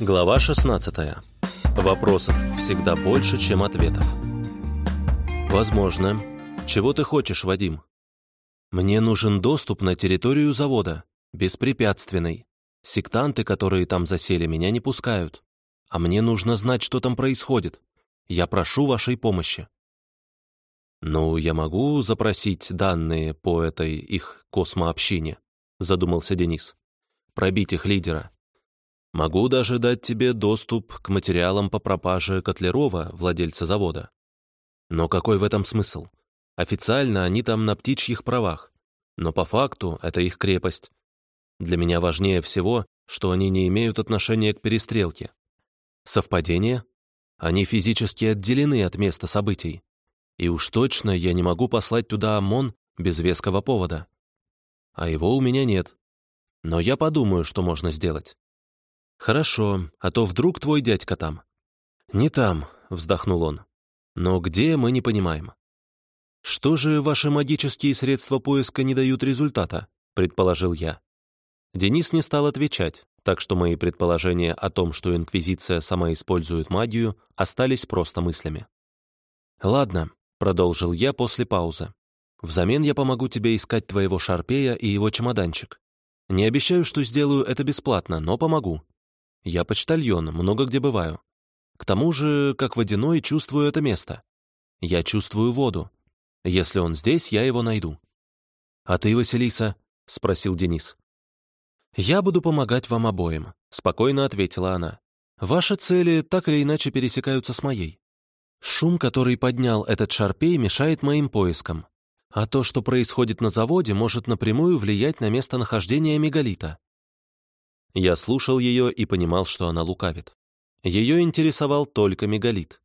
Глава 16. Вопросов всегда больше, чем ответов. Возможно. Чего ты хочешь, Вадим? Мне нужен доступ на территорию завода, беспрепятственный. Сектанты, которые там засели, меня не пускают. А мне нужно знать, что там происходит. Я прошу вашей помощи. Ну, я могу запросить данные по этой их космообщине, задумался Денис. Пробить их лидера. Могу даже дать тебе доступ к материалам по пропаже Котлерова, владельца завода. Но какой в этом смысл? Официально они там на птичьих правах, но по факту это их крепость. Для меня важнее всего, что они не имеют отношения к перестрелке. Совпадение? Они физически отделены от места событий. И уж точно я не могу послать туда ОМОН без веского повода. А его у меня нет. Но я подумаю, что можно сделать. «Хорошо, а то вдруг твой дядька там». «Не там», — вздохнул он. «Но где, мы не понимаем». «Что же ваши магические средства поиска не дают результата?» — предположил я. Денис не стал отвечать, так что мои предположения о том, что Инквизиция сама использует магию, остались просто мыслями. «Ладно», — продолжил я после паузы. «Взамен я помогу тебе искать твоего шарпея и его чемоданчик. Не обещаю, что сделаю это бесплатно, но помогу. Я почтальон, много где бываю. К тому же, как водяной, чувствую это место. Я чувствую воду. Если он здесь, я его найду. «А ты, Василиса?» — спросил Денис. «Я буду помогать вам обоим», — спокойно ответила она. «Ваши цели так или иначе пересекаются с моей. Шум, который поднял этот шарпей, мешает моим поискам. А то, что происходит на заводе, может напрямую влиять на местонахождение мегалита. Я слушал ее и понимал, что она лукавит. Ее интересовал только мегалит.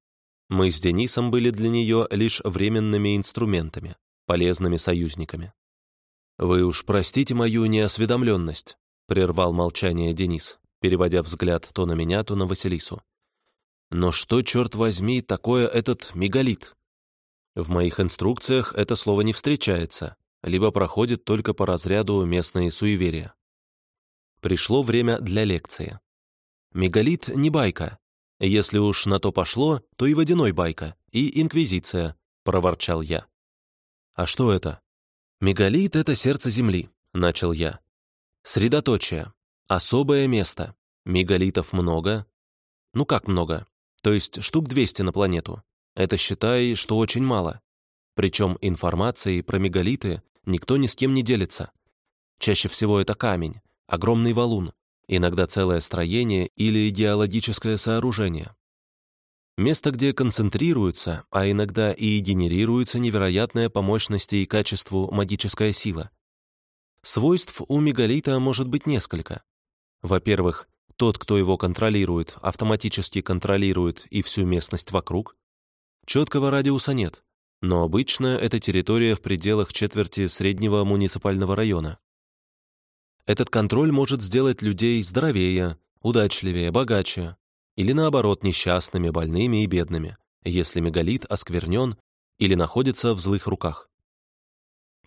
Мы с Денисом были для нее лишь временными инструментами, полезными союзниками. «Вы уж простите мою неосведомленность», — прервал молчание Денис, переводя взгляд то на меня, то на Василису. «Но что, черт возьми, такое этот мегалит?» В моих инструкциях это слово не встречается, либо проходит только по разряду местные суеверия. Пришло время для лекции. Мегалит не байка. Если уж на то пошло, то и водяной байка, и инквизиция, проворчал я. А что это? Мегалит — это сердце Земли, начал я. Средоточие. Особое место. Мегалитов много. Ну как много? То есть штук 200 на планету. Это считай, что очень мало. Причем информацией про мегалиты никто ни с кем не делится. Чаще всего это камень, огромный валун, иногда целое строение или геологическое сооружение. Место, где концентрируется, а иногда и генерируется невероятная по мощности и качеству магическая сила. Свойств у мегалита может быть несколько. Во-первых, тот, кто его контролирует, автоматически контролирует и всю местность вокруг. Четкого радиуса нет, но обычно это территория в пределах четверти среднего муниципального района. Этот контроль может сделать людей здоровее, удачливее, богаче, или наоборот несчастными, больными и бедными, если мегалит осквернен или находится в злых руках.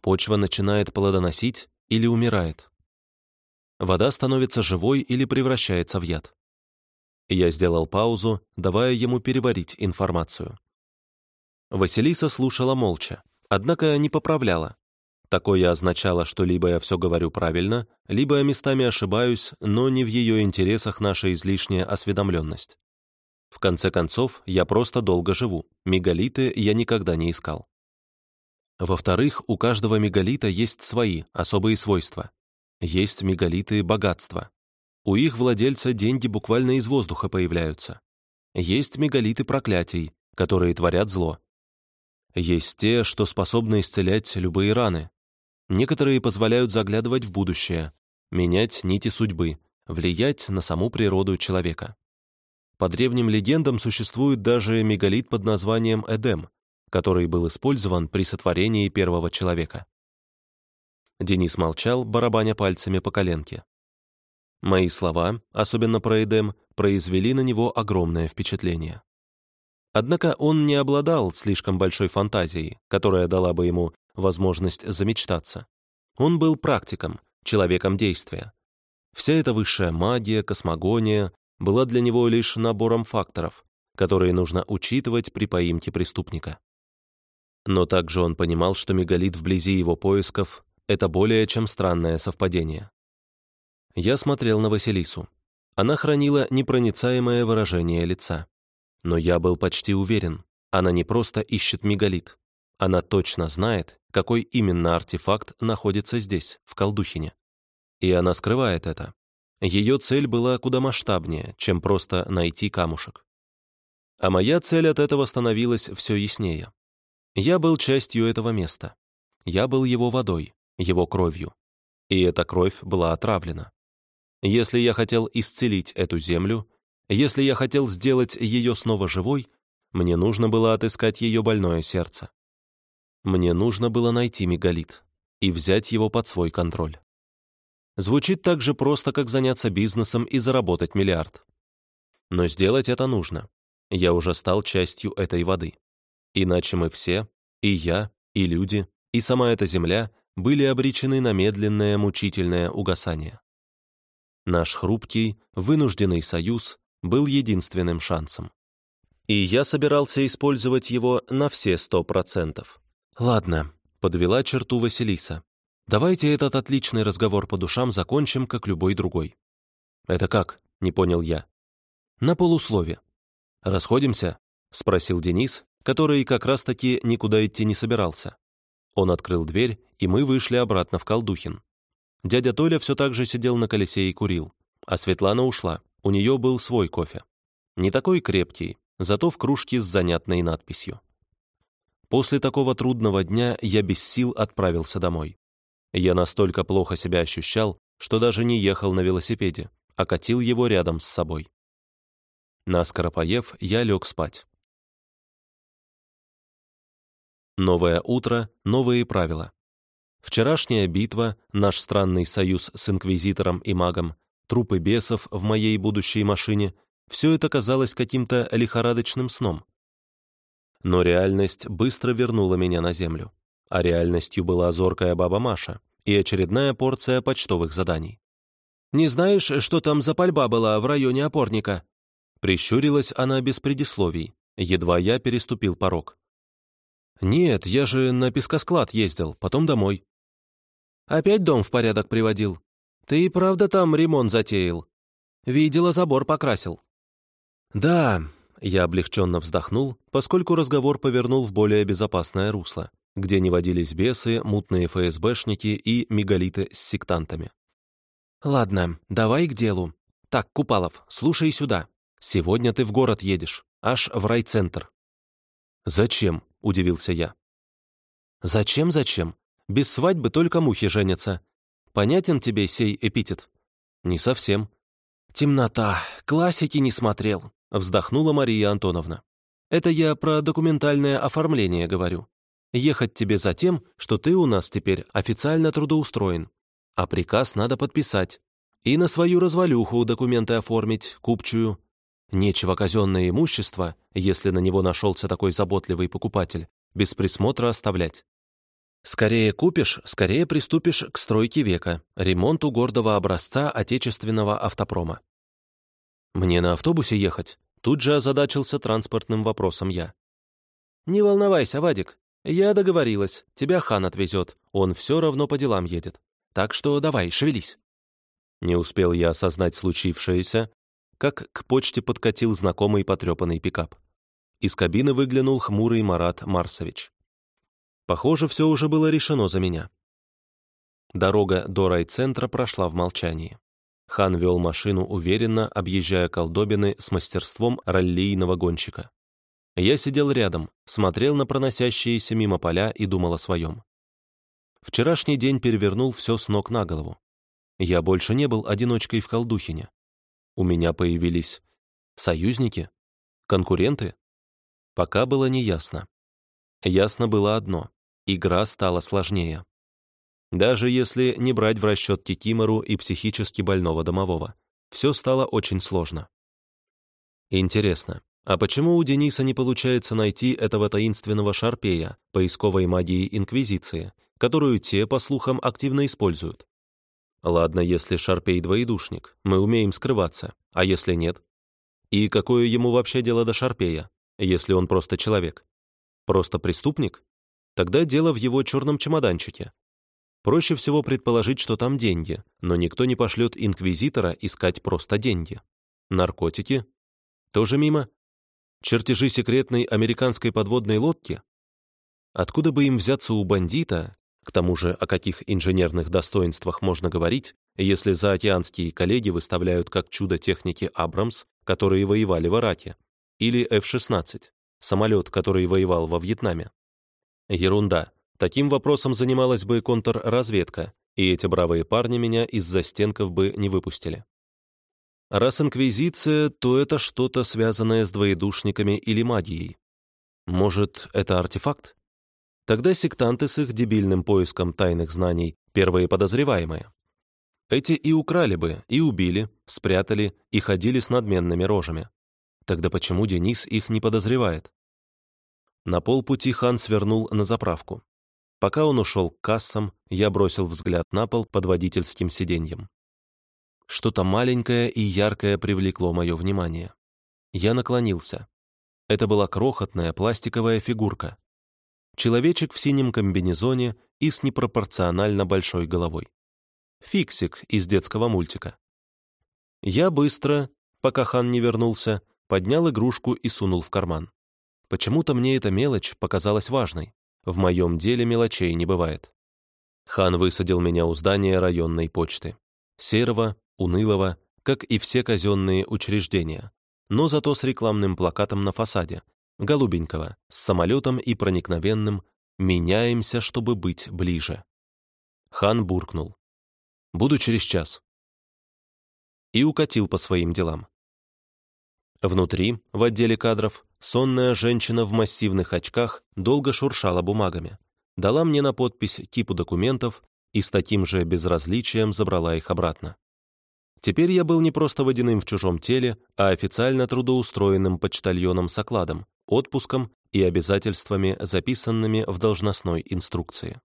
Почва начинает плодоносить или умирает. Вода становится живой или превращается в яд. Я сделал паузу, давая ему переварить информацию. Василиса слушала молча, однако не поправляла, Такое означало, что либо я все говорю правильно, либо я местами ошибаюсь, но не в ее интересах наша излишняя осведомленность. В конце концов, я просто долго живу, мегалиты я никогда не искал. Во-вторых, у каждого мегалита есть свои особые свойства. Есть мегалиты богатства. У их владельца деньги буквально из воздуха появляются. Есть мегалиты проклятий, которые творят зло. Есть те, что способны исцелять любые раны, Некоторые позволяют заглядывать в будущее, менять нити судьбы, влиять на саму природу человека. По древним легендам существует даже мегалит под названием Эдем, который был использован при сотворении первого человека. Денис молчал, барабаня пальцами по коленке. Мои слова, особенно про Эдем, произвели на него огромное впечатление. Однако он не обладал слишком большой фантазией, которая дала бы ему возможность замечтаться. Он был практиком, человеком действия. Вся эта высшая магия, космогония, была для него лишь набором факторов, которые нужно учитывать при поимке преступника. Но также он понимал, что мегалит вблизи его поисков — это более чем странное совпадение. Я смотрел на Василису. Она хранила непроницаемое выражение лица. Но я был почти уверен, она не просто ищет мегалит. Она точно знает, какой именно артефакт находится здесь, в Колдухине. И она скрывает это. Ее цель была куда масштабнее, чем просто найти камушек. А моя цель от этого становилась все яснее. Я был частью этого места. Я был его водой, его кровью. И эта кровь была отравлена. Если я хотел исцелить эту землю, если я хотел сделать ее снова живой, мне нужно было отыскать ее больное сердце. Мне нужно было найти мегалит и взять его под свой контроль. Звучит так же просто, как заняться бизнесом и заработать миллиард. Но сделать это нужно. Я уже стал частью этой воды. Иначе мы все, и я, и люди, и сама эта земля, были обречены на медленное мучительное угасание. Наш хрупкий, вынужденный союз был единственным шансом. И я собирался использовать его на все сто процентов. «Ладно», — подвела черту Василиса. «Давайте этот отличный разговор по душам закончим, как любой другой». «Это как?» — не понял я. «На полуслове». «Расходимся?» — спросил Денис, который как раз-таки никуда идти не собирался. Он открыл дверь, и мы вышли обратно в Колдухин. Дядя Толя все так же сидел на колесе и курил, а Светлана ушла, у нее был свой кофе. Не такой крепкий, зато в кружке с занятной надписью. После такого трудного дня я без сил отправился домой. Я настолько плохо себя ощущал, что даже не ехал на велосипеде, а катил его рядом с собой. Наскоро поев, я лег спать. Новое утро, новые правила. Вчерашняя битва, наш странный союз с инквизитором и магом, трупы бесов в моей будущей машине — все это казалось каким-то лихорадочным сном. Но реальность быстро вернула меня на землю. А реальностью была зоркая баба Маша и очередная порция почтовых заданий. «Не знаешь, что там за пальба была в районе опорника?» Прищурилась она без предисловий, едва я переступил порог. «Нет, я же на пескосклад ездил, потом домой». «Опять дом в порядок приводил? Ты и правда там ремонт затеял? Видела, забор покрасил». «Да, я облегченно вздохнул, поскольку разговор повернул в более безопасное русло, где не водились бесы, мутные ФСБшники и мегалиты с сектантами. «Ладно, давай к делу. Так, Купалов, слушай сюда. Сегодня ты в город едешь, аж в райцентр». «Зачем?» — удивился я. «Зачем, зачем? Без свадьбы только мухи женятся. Понятен тебе сей эпитет?» «Не совсем». «Темнота. Классики не смотрел вздохнула Мария Антоновна. «Это я про документальное оформление говорю. Ехать тебе за тем, что ты у нас теперь официально трудоустроен. А приказ надо подписать. И на свою развалюху документы оформить, купчую. Нечего казенное имущество, если на него нашелся такой заботливый покупатель, без присмотра оставлять. Скорее купишь, скорее приступишь к стройке века, ремонту гордого образца отечественного автопрома. «Мне на автобусе ехать?» Тут же озадачился транспортным вопросом я. «Не волновайся, Вадик. Я договорилась. Тебя хан отвезет. Он все равно по делам едет. Так что давай, шевелись». Не успел я осознать случившееся, как к почте подкатил знакомый потрепанный пикап. Из кабины выглянул хмурый Марат Марсович. Похоже, все уже было решено за меня. Дорога до райцентра прошла в молчании. Хан вел машину уверенно, объезжая колдобины с мастерством раллийного гонщика. Я сидел рядом, смотрел на проносящиеся мимо поля и думал о своем. Вчерашний день перевернул все с ног на голову. Я больше не был одиночкой в Колдухине. У меня появились союзники, конкуренты. Пока было неясно. Ясно было одно — игра стала сложнее. Даже если не брать в расчет Кикимору и психически больного домового. Все стало очень сложно. Интересно, а почему у Дениса не получается найти этого таинственного шарпея, поисковой магии Инквизиции, которую те, по слухам, активно используют? Ладно, если шарпей двоедушник, мы умеем скрываться, а если нет? И какое ему вообще дело до Шарпея, если он просто человек? Просто преступник? Тогда дело в его черном чемоданчике. Проще всего предположить, что там деньги, но никто не пошлет инквизитора искать просто деньги. Наркотики? Тоже мимо? Чертежи секретной американской подводной лодки? Откуда бы им взяться у бандита, к тому же о каких инженерных достоинствах можно говорить, если заокеанские коллеги выставляют как чудо техники «Абрамс», которые воевали в Ираке, или F-16, самолет, который воевал во Вьетнаме? Ерунда. Таким вопросом занималась бы контрразведка, и эти бравые парни меня из застенков бы не выпустили. Раз инквизиция, то это что-то связанное с двоедушниками или магией. Может, это артефакт? Тогда сектанты с их дебильным поиском тайных знаний — первые подозреваемые. Эти и украли бы, и убили, спрятали, и ходили с надменными рожами. Тогда почему Денис их не подозревает? На полпути хан свернул на заправку. Пока он ушел к кассам, я бросил взгляд на пол под водительским сиденьем. Что-то маленькое и яркое привлекло мое внимание. Я наклонился. Это была крохотная пластиковая фигурка. Человечек в синем комбинезоне и с непропорционально большой головой. Фиксик из детского мультика. Я быстро, пока хан не вернулся, поднял игрушку и сунул в карман. Почему-то мне эта мелочь показалась важной. В моем деле мелочей не бывает. Хан высадил меня у здания районной почты. Серого, унылого, как и все казенные учреждения, но зато с рекламным плакатом на фасаде, голубенького, с самолетом и проникновенным «Меняемся, чтобы быть ближе». Хан буркнул. «Буду через час». И укатил по своим делам. Внутри, в отделе кадров, сонная женщина в массивных очках долго шуршала бумагами, дала мне на подпись кипу документов и с таким же безразличием забрала их обратно. Теперь я был не просто водяным в чужом теле, а официально трудоустроенным почтальоном с окладом, отпуском и обязательствами, записанными в должностной инструкции.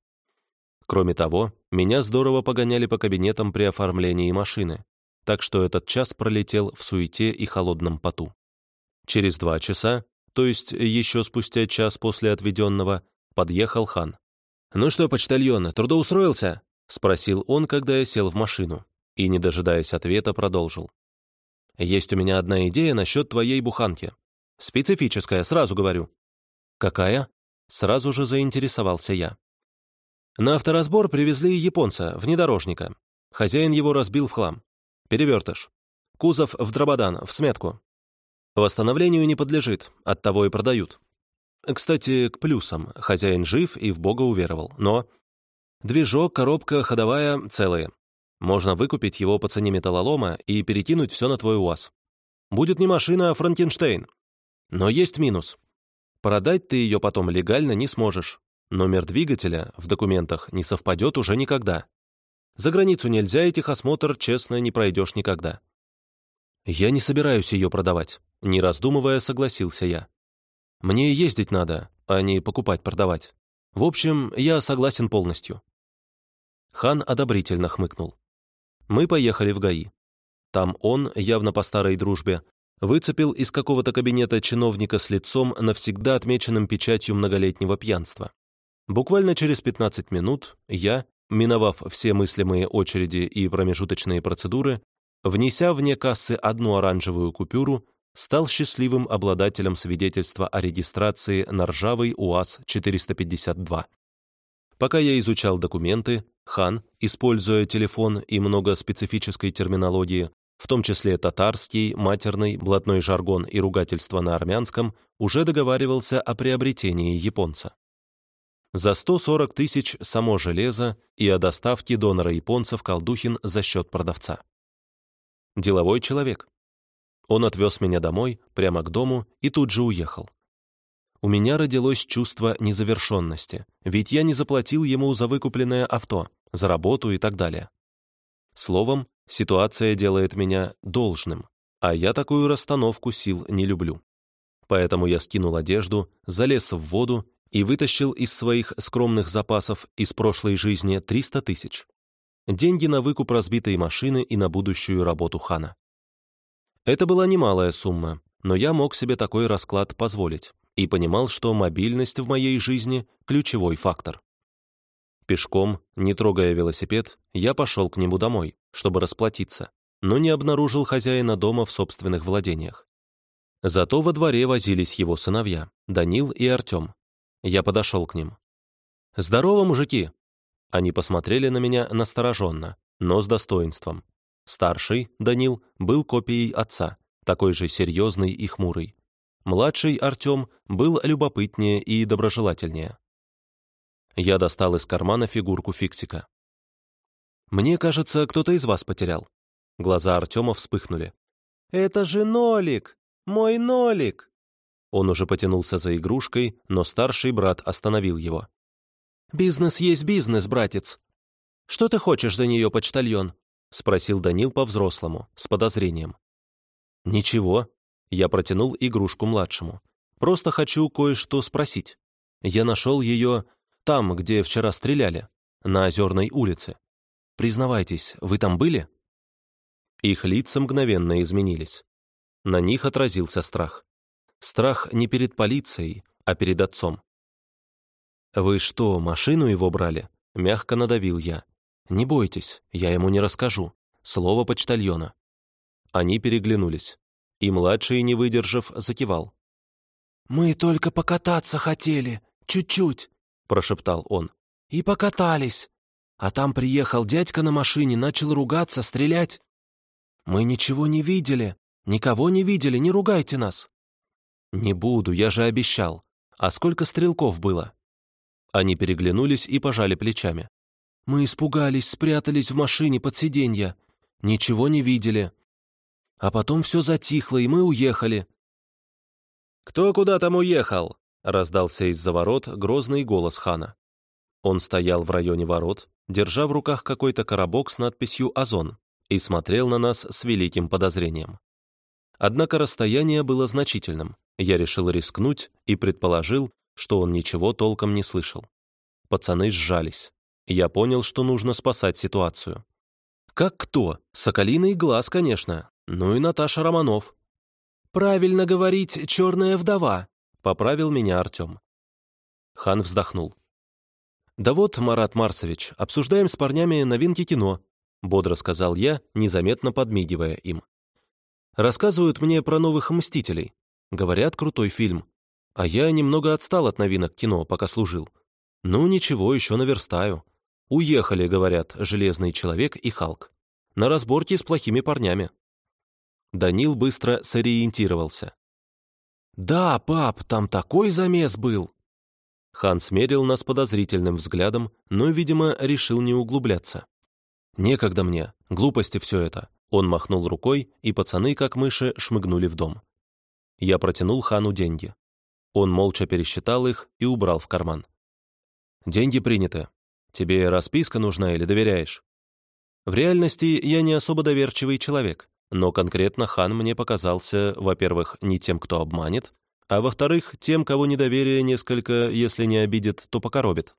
Кроме того, меня здорово погоняли по кабинетам при оформлении машины, так что этот час пролетел в суете и холодном поту. Через два часа, то есть еще спустя час после отведенного, подъехал хан. «Ну что, почтальон, трудоустроился?» — спросил он, когда я сел в машину и, не дожидаясь ответа, продолжил. «Есть у меня одна идея насчет твоей буханки. Специфическая, сразу говорю». «Какая?» — сразу же заинтересовался я. На авторазбор привезли японца, внедорожника. Хозяин его разбил в хлам. Перевертыш. Кузов в дрободан, в сметку. Восстановлению не подлежит, оттого и продают. Кстати, к плюсам. Хозяин жив и в Бога уверовал. Но движок, коробка ходовая целые. Можно выкупить его по цене металлолома и перекинуть все на твой УАЗ. Будет не машина, а Франкенштейн. Но есть минус. Продать ты ее потом легально не сможешь. Номер двигателя в документах не совпадет уже никогда. За границу нельзя, и техосмотр честно не пройдешь никогда. Я не собираюсь ее продавать. Не раздумывая, согласился я. Мне ездить надо, а не покупать-продавать. В общем, я согласен полностью. Хан одобрительно хмыкнул. Мы поехали в ГАИ. Там он, явно по старой дружбе, выцепил из какого-то кабинета чиновника с лицом, навсегда отмеченным печатью многолетнего пьянства. Буквально через 15 минут я, миновав все мыслимые очереди и промежуточные процедуры, внеся вне кассы одну оранжевую купюру, стал счастливым обладателем свидетельства о регистрации на ржавый УАЗ-452. Пока я изучал документы, Хан, используя телефон и много специфической терминологии, в том числе татарский, матерный, блатной жаргон и ругательство на армянском, уже договаривался о приобретении японца. За 140 тысяч само железо и о доставке донора японцев Колдухин за счет продавца. Деловой человек. Он отвез меня домой, прямо к дому, и тут же уехал у меня родилось чувство незавершенности, ведь я не заплатил ему за выкупленное авто, за работу и так далее. Словом, ситуация делает меня должным, а я такую расстановку сил не люблю. Поэтому я скинул одежду, залез в воду и вытащил из своих скромных запасов из прошлой жизни 300 тысяч. Деньги на выкуп разбитой машины и на будущую работу Хана. Это была немалая сумма, но я мог себе такой расклад позволить и понимал, что мобильность в моей жизни – ключевой фактор. Пешком, не трогая велосипед, я пошел к нему домой, чтобы расплатиться, но не обнаружил хозяина дома в собственных владениях. Зато во дворе возились его сыновья, Данил и Артем. Я подошел к ним. «Здорово, мужики!» Они посмотрели на меня настороженно, но с достоинством. Старший, Данил, был копией отца, такой же серьезный и хмурый. Младший, Артем, был любопытнее и доброжелательнее. Я достал из кармана фигурку фиксика. «Мне кажется, кто-то из вас потерял». Глаза Артема вспыхнули. «Это же Нолик! Мой Нолик!» Он уже потянулся за игрушкой, но старший брат остановил его. «Бизнес есть бизнес, братец. Что ты хочешь за нее, почтальон?» — спросил Данил по-взрослому, с подозрением. «Ничего». Я протянул игрушку младшему. «Просто хочу кое-что спросить. Я нашел ее там, где вчера стреляли, на Озерной улице. Признавайтесь, вы там были?» Их лица мгновенно изменились. На них отразился страх. Страх не перед полицией, а перед отцом. «Вы что, машину его брали?» — мягко надавил я. «Не бойтесь, я ему не расскажу. Слово почтальона». Они переглянулись, и младший, не выдержав, закивал. «Мы только покататься хотели, чуть-чуть», — прошептал он. «И покатались. А там приехал дядька на машине, начал ругаться, стрелять. Мы ничего не видели, никого не видели, не ругайте нас». «Не буду, я же обещал. А сколько стрелков было?» Они переглянулись и пожали плечами. «Мы испугались, спрятались в машине под сиденье. Ничего не видели. А потом все затихло, и мы уехали». «Кто куда там уехал?» — раздался из-за ворот грозный голос хана. Он стоял в районе ворот, держа в руках какой-то коробок с надписью «Озон» и смотрел на нас с великим подозрением. Однако расстояние было значительным. Я решил рискнуть и предположил, что он ничего толком не слышал. Пацаны сжались. Я понял, что нужно спасать ситуацию. Как кто? Соколиный глаз, конечно. Ну и Наташа Романов. «Правильно говорить, черная вдова», — поправил меня Артем. Хан вздохнул. «Да вот, Марат Марсович, обсуждаем с парнями новинки кино», — бодро сказал я, незаметно подмигивая им. «Рассказывают мне про новых «Мстителей». Говорят, крутой фильм. А я немного отстал от новинок кино, пока служил. Ну, ничего, еще наверстаю. Уехали, говорят, Железный Человек и Халк. На разборке с плохими парнями. Данил быстро сориентировался. «Да, пап, там такой замес был!» Хан смерил нас подозрительным взглядом, но, видимо, решил не углубляться. «Некогда мне, глупости все это». Он махнул рукой, и пацаны, как мыши, шмыгнули в дом. Я протянул Хану деньги. Он молча пересчитал их и убрал в карман. «Деньги приняты. Тебе расписка нужна или доверяешь?» В реальности я не особо доверчивый человек, но конкретно хан мне показался, во-первых, не тем, кто обманет, а во-вторых, тем, кого недоверие несколько, если не обидит, то покоробит.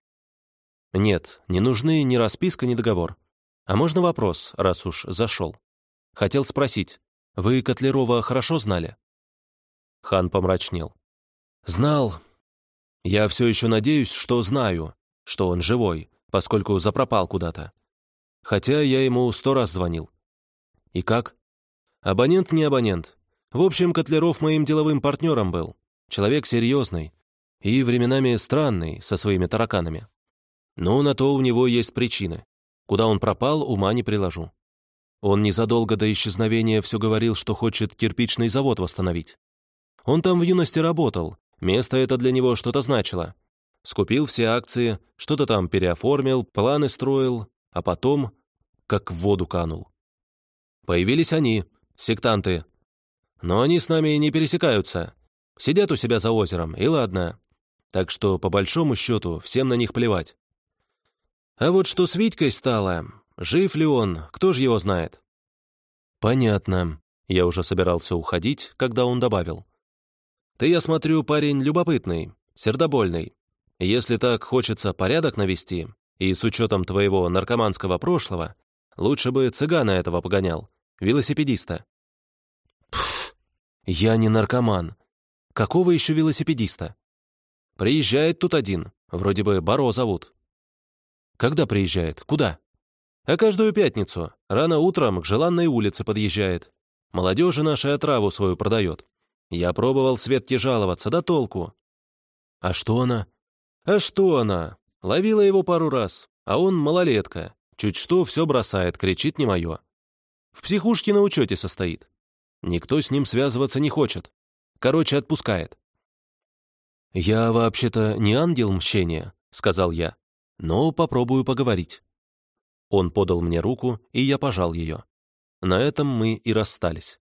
Нет, не нужны ни расписка, ни договор. А можно вопрос, раз уж зашел? Хотел спросить, вы Котлерова хорошо знали? Хан помрачнел. «Знал. Я все еще надеюсь, что знаю, что он живой, поскольку запропал куда-то. Хотя я ему сто раз звонил. И как? Абонент не абонент. В общем, Котлеров моим деловым партнером был. Человек серьезный и временами странный со своими тараканами. Но на то у него есть причины. Куда он пропал, ума не приложу. Он незадолго до исчезновения все говорил, что хочет кирпичный завод восстановить. Он там в юности работал, место это для него что-то значило. Скупил все акции, что-то там переоформил, планы строил, а потом как в воду канул. Появились они, сектанты. Но они с нами не пересекаются. Сидят у себя за озером, и ладно. Так что, по большому счету, всем на них плевать. А вот что с Витькой стало, жив ли он, кто же его знает? Понятно. Я уже собирался уходить, когда он добавил. Ты, я смотрю, парень любопытный, сердобольный. Если так хочется порядок навести, и с учетом твоего наркоманского прошлого, лучше бы цыгана этого погонял, велосипедиста». Я не наркоман. Какого еще велосипедиста? Приезжает тут один, вроде бы Баро зовут. Когда приезжает? Куда? А каждую пятницу, рано утром к желанной улице подъезжает. Молодежи нашей отраву свою продает. Я пробовал Светке жаловаться, да толку. А что она? А что она? Ловила его пару раз, а он малолетка. Чуть что, все бросает, кричит не мое. В психушке на учете состоит. Никто с ним связываться не хочет. Короче, отпускает. «Я вообще-то не ангел мщения», — сказал я, «но попробую поговорить». Он подал мне руку, и я пожал ее. На этом мы и расстались.